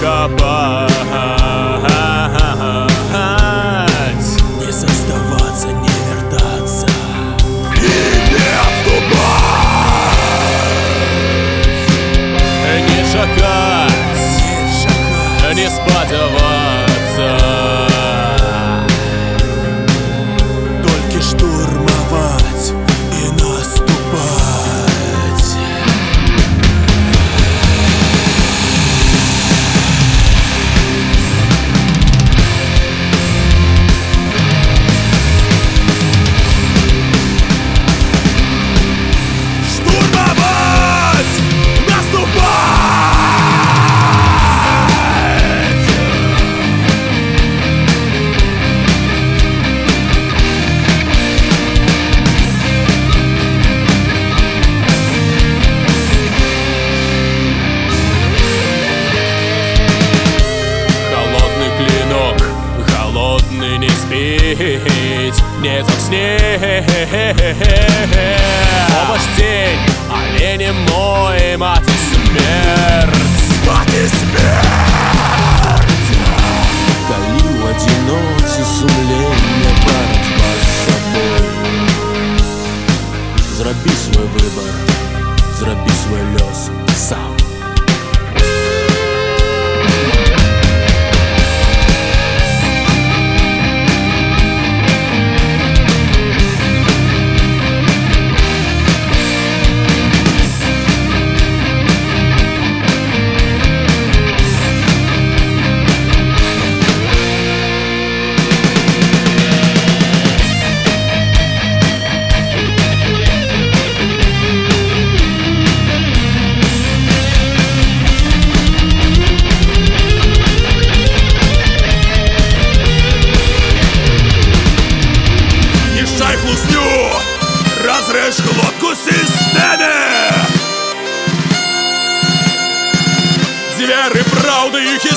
копать Не заставаться, не вертаться. Не шагать, Не шагать. Не спадаваться спить Не заснеть Оба тень, олени мой, мать и смерть. Мать и смерть! Кали в одиночестве сумление боротьба з собою Зроби свой выбор, зроби свой лёс хлусню, розрежь глотку системи Звери правди їх історії Отшиня!